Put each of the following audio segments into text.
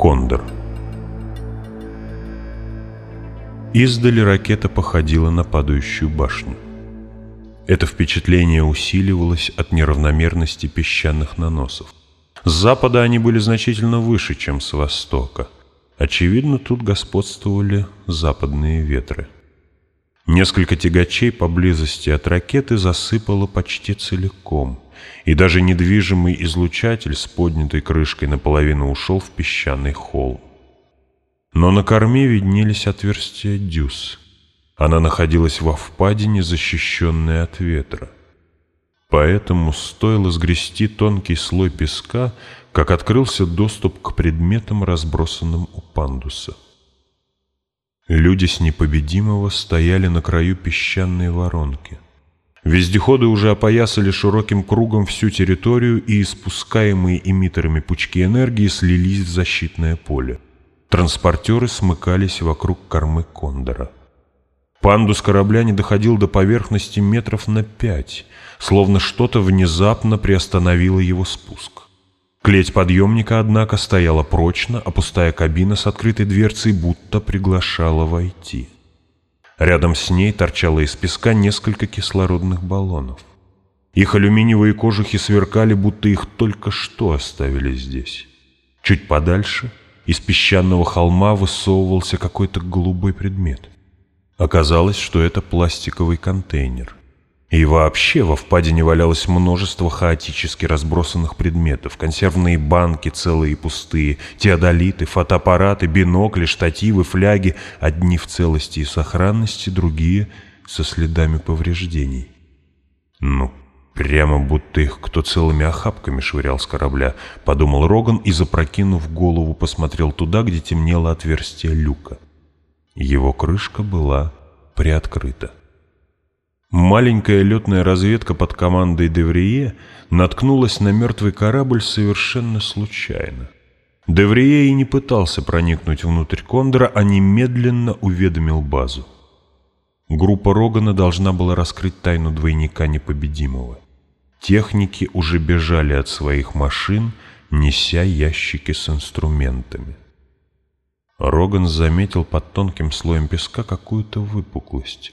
Кондор Издали ракета походила на падающую башню. Это впечатление усиливалось от неравномерности песчаных наносов. С запада они были значительно выше, чем с востока. Очевидно, тут господствовали западные ветры. Несколько тягачей поблизости от ракеты засыпало почти целиком, и даже недвижимый излучатель с поднятой крышкой наполовину ушел в песчаный холм. Но на корме виднелись отверстия дюз. Она находилась во впадине, защищенной от ветра. Поэтому стоило сгрести тонкий слой песка, как открылся доступ к предметам, разбросанным у пандуса. Люди с непобедимого стояли на краю песчаной воронки. Вездеходы уже опоясали широким кругом всю территорию, и испускаемые эмиттерами пучки энергии слились в защитное поле. Транспортеры смыкались вокруг кормы Кондора. Пандус корабля не доходил до поверхности метров на пять, словно что-то внезапно приостановило его спуск. Клеть подъемника, однако, стояла прочно, а пустая кабина с открытой дверцей будто приглашала войти. Рядом с ней торчало из песка несколько кислородных баллонов. Их алюминиевые кожухи сверкали, будто их только что оставили здесь. Чуть подальше из песчаного холма высовывался какой-то голубой предмет. Оказалось, что это пластиковый контейнер. И вообще во впадине валялось множество хаотически разбросанных предметов. Консервные банки целые и пустые, теодолиты, фотоаппараты, бинокли, штативы, фляги. Одни в целости и сохранности, другие со следами повреждений. Ну, Прямо будто их кто целыми охапками швырял с корабля, подумал Роган и, запрокинув голову, посмотрел туда, где темнело отверстие люка. Его крышка была приоткрыта. Маленькая летная разведка под командой Деврие наткнулась на мертвый корабль совершенно случайно. Деврие и не пытался проникнуть внутрь Кондора, а немедленно уведомил базу. Группа Рогана должна была раскрыть тайну двойника непобедимого. Техники уже бежали от своих машин, неся ящики с инструментами. Роган заметил под тонким слоем песка какую-то выпуклость.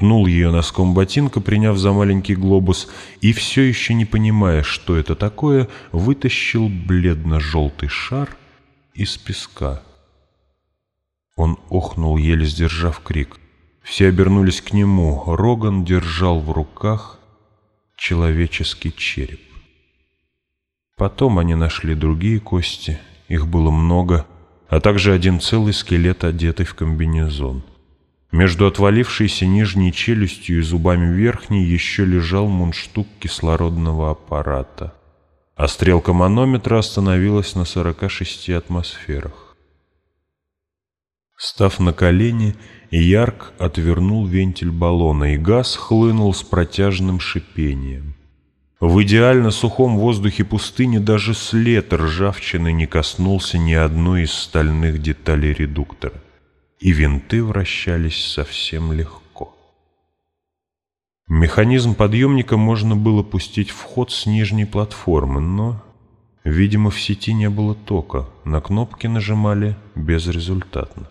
Пнул ее носком ботинка, приняв за маленький глобус, и, все еще не понимая, что это такое, вытащил бледно-желтый шар из песка. Он охнул, еле сдержав крик. Все обернулись к нему. Роган держал в руках человеческий череп. Потом они нашли другие кости, их было много, а также один целый скелет, одетый в комбинезон. Между отвалившейся нижней челюстью и зубами верхней еще лежал мундштук кислородного аппарата, а стрелка манометра остановилась на 46 атмосферах. Став на колени, Ярк отвернул вентиль баллона, и газ хлынул с протяжным шипением. В идеально сухом воздухе пустыни даже след ржавчины не коснулся ни одной из стальных деталей редуктора, и винты вращались совсем легко. Механизм подъемника можно было пустить в ход с нижней платформы, но, видимо, в сети не было тока, на кнопки нажимали безрезультатно.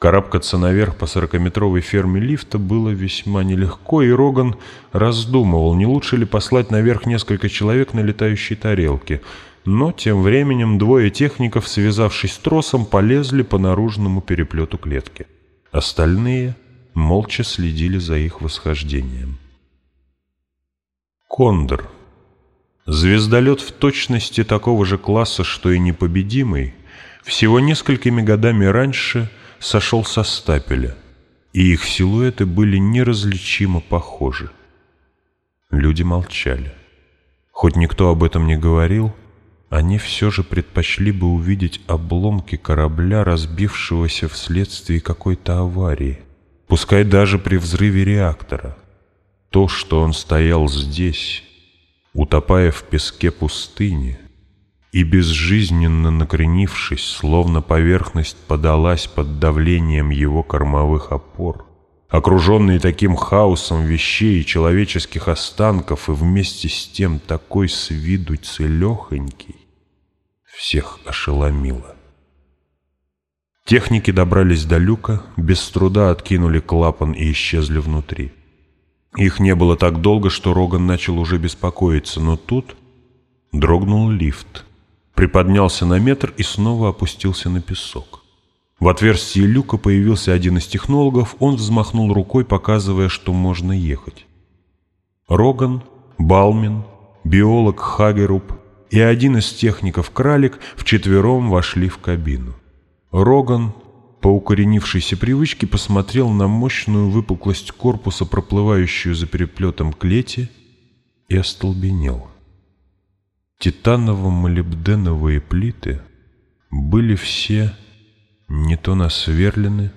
Карабкаться наверх по сорокаметровой ферме лифта было весьма нелегко, и Роган раздумывал, не лучше ли послать наверх несколько человек на летающей тарелке. Но тем временем двое техников, связавшись тросом, полезли по наружному переплету клетки. Остальные молча следили за их восхождением. Кондор. Звездолет в точности такого же класса, что и непобедимый, всего несколькими годами раньше – сошел со стапеля, и их силуэты были неразличимо похожи. Люди молчали. Хоть никто об этом не говорил, они все же предпочли бы увидеть обломки корабля, разбившегося вследствие какой-то аварии, пускай даже при взрыве реактора. То, что он стоял здесь, утопая в песке пустыни, и безжизненно накренившись, словно поверхность подалась под давлением его кормовых опор, окруженный таким хаосом вещей и человеческих останков и вместе с тем такой с виду целехонький, всех ошеломило. Техники добрались до люка, без труда откинули клапан и исчезли внутри. Их не было так долго, что Роган начал уже беспокоиться, но тут дрогнул лифт, приподнялся на метр и снова опустился на песок. В отверстии люка появился один из технологов, он взмахнул рукой, показывая, что можно ехать. Роган, Балмин, биолог Хагеруб и один из техников Кралик вчетвером вошли в кабину. Роган, по укоренившейся привычке, посмотрел на мощную выпуклость корпуса, проплывающую за переплетом клети, и остолбенел. Титаново-молибденовые плиты были все не то насверлены,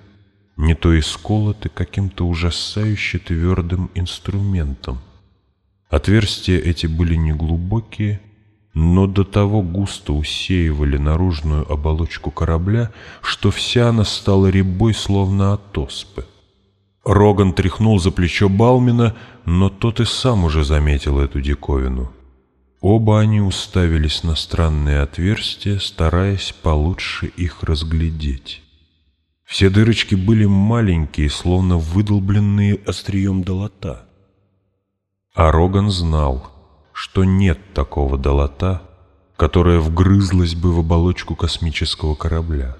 не то исколоты каким-то ужасающе твердым инструментом. Отверстия эти были неглубокие, но до того густо усеивали наружную оболочку корабля, что вся она стала рябой, словно от оспы. Роган тряхнул за плечо Балмина, но тот и сам уже заметил эту диковину. Оба они уставились на странные отверстия, стараясь получше их разглядеть. Все дырочки были маленькие, словно выдолбленные острием долота. А Роган знал — что нет такого долота, которая вгрызлась бы в оболочку космического корабля.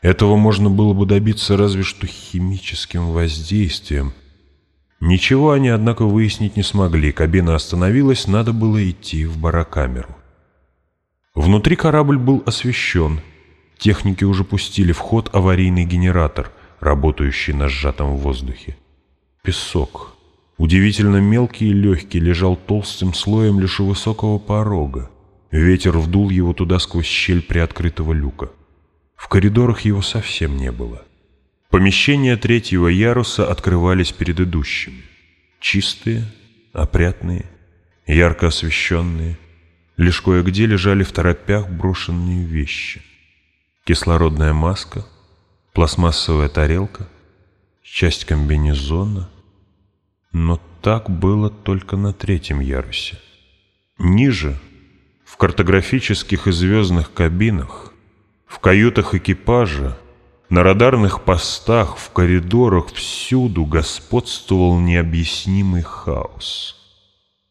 Этого можно было бы добиться разве что химическим воздействием. Ничего они, однако, выяснить не смогли. Кабина остановилась, надо было идти в барокамеру. Внутри корабль был освещен. Техники уже пустили в ход аварийный генератор, работающий на сжатом воздухе. Песок. Удивительно мелкий и легкий лежал толстым слоем лишь у высокого порога. Ветер вдул его туда сквозь щель приоткрытого люка. В коридорах его совсем не было. Помещения третьего яруса открывались перед идущими. Чистые, опрятные, ярко освещенные. Лишь кое-где лежали в торопях брошенные вещи. Кислородная маска, пластмассовая тарелка, часть комбинезона — но так было только на третьем ярусе. Ниже, в картографических и звездных кабинах, в каютах экипажа, на радарных постах, в коридорах всюду господствовал необъяснимый хаос.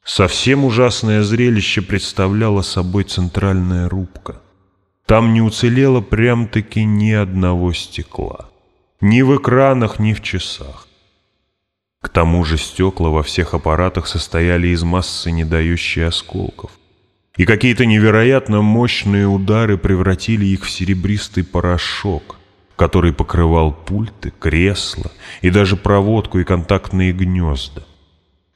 Совсем ужасное зрелище представляло собой центральная рубка. Там не уцелело прям-таки ни одного стекла. Ни в экранах, ни в часах. К тому же стекла во всех аппаратах состояли из массы, не дающей осколков. И какие-то невероятно мощные удары превратили их в серебристый порошок, который покрывал пульты, кресла и даже проводку и контактные гнезда.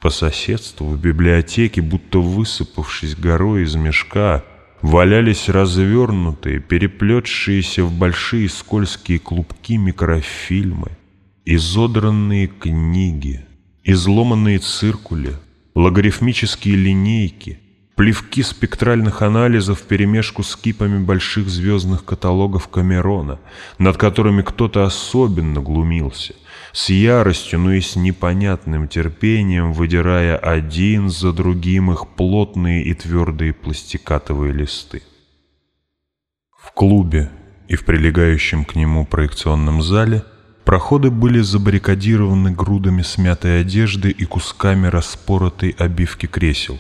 По соседству в библиотеке, будто высыпавшись горой из мешка, валялись развернутые, переплетшиеся в большие скользкие клубки микрофильмы, изодранные книги, изломанные циркули, логарифмические линейки, плевки спектральных анализов вперемешку с кипами больших звездных каталогов Камерона, над которыми кто-то особенно глумился, с яростью, но и с непонятным терпением, выдирая один за другим их плотные и твердые пластикатовые листы. В клубе и в прилегающем к нему проекционном зале – Проходы были забаррикадированы грудами смятой одежды и кусками распоротой обивки кресел.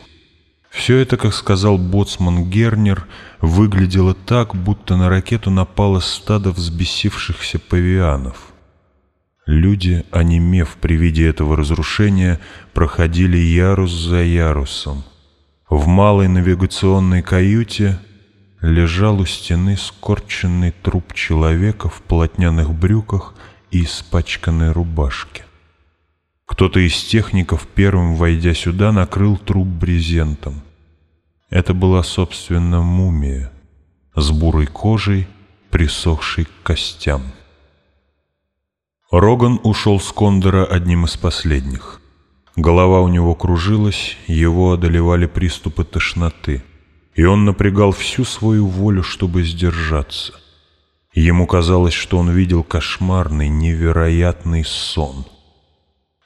Все это, как сказал боцман Гернер, выглядело так, будто на ракету напало стадо взбесившихся павианов. Люди, онемев при виде этого разрушения, проходили ярус за ярусом. В малой навигационной каюте лежал у стены скорченный труп человека в полотняных брюках и испачканной рубашке. Кто-то из техников, первым войдя сюда, накрыл труп брезентом. Это была, собственно, мумия с бурой кожей, присохшей к костям. Роган ушел с Кондора одним из последних. Голова у него кружилась, его одолевали приступы тошноты, и он напрягал всю свою волю, чтобы сдержаться — Ему казалось, что он видел кошмарный, невероятный сон.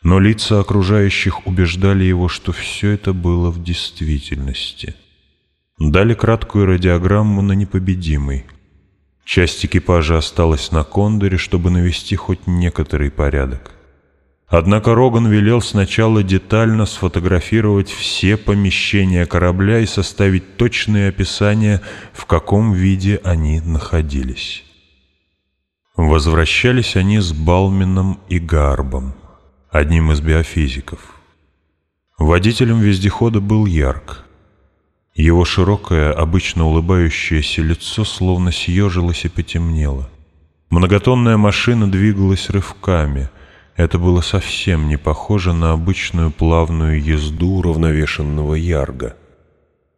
Но лица окружающих убеждали его, что все это было в действительности. Дали краткую радиограмму на непобедимый. Часть экипажа осталась на кондоре, чтобы навести хоть некоторый порядок. Однако Роган велел сначала детально сфотографировать все помещения корабля и составить точные описания, в каком виде они находились. Возвращались они с Балмином и Гарбом, одним из биофизиков. Водителем вездехода был Ярк. Его широкое, обычно улыбающееся лицо словно съежилось и потемнело. Многотонная машина двигалась рывками — это было совсем не похоже на обычную плавную езду уравновешенного ярга.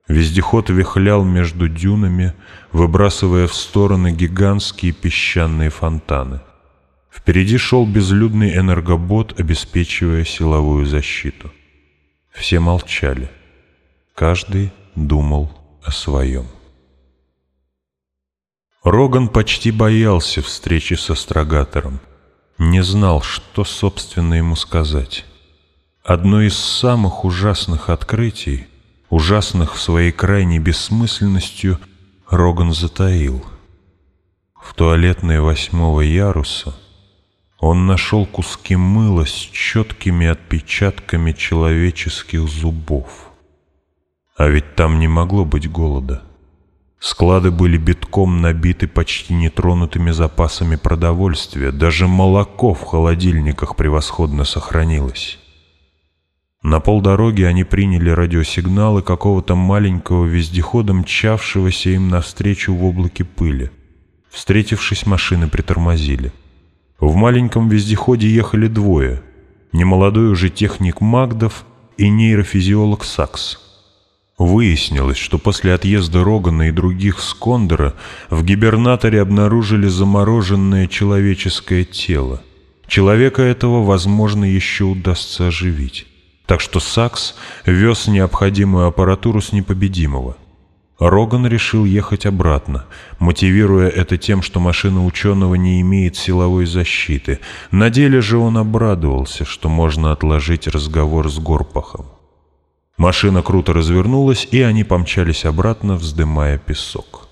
Вездеход вихлял между дюнами, выбрасывая в стороны гигантские песчаные фонтаны. Впереди шел безлюдный энергобот, обеспечивая силовую защиту. Все молчали. Каждый думал о своем. Роган почти боялся встречи с астрогатором не знал, что, собственно, ему сказать. Одно из самых ужасных открытий, ужасных своей крайней бессмысленностью, Роган затаил. В туалетной восьмого яруса он нашел куски мыла с четкими отпечатками человеческих зубов. А ведь там не могло быть голода. Склады были битком набиты почти нетронутыми запасами продовольствия, даже молоко в холодильниках превосходно сохранилось. На полдороги они приняли радиосигналы какого-то маленького вездехода, мчавшегося им навстречу в облаке пыли. Встретившись, машины притормозили. В маленьком вездеходе ехали двое. Немолодой уже техник Магдов и нейрофизиолог Сакс. Выяснилось, что после отъезда Рогана и других с Кондора в гибернаторе обнаружили замороженное человеческое тело. Человека этого, возможно, еще удастся оживить. Так что Сакс вез необходимую аппаратуру с непобедимого. Роган решил ехать обратно, мотивируя это тем, что машина ученого не имеет силовой защиты. На деле же он обрадовался, что можно отложить разговор с Горпахом. Машина круто развернулась, и они помчались обратно, вздымая песок.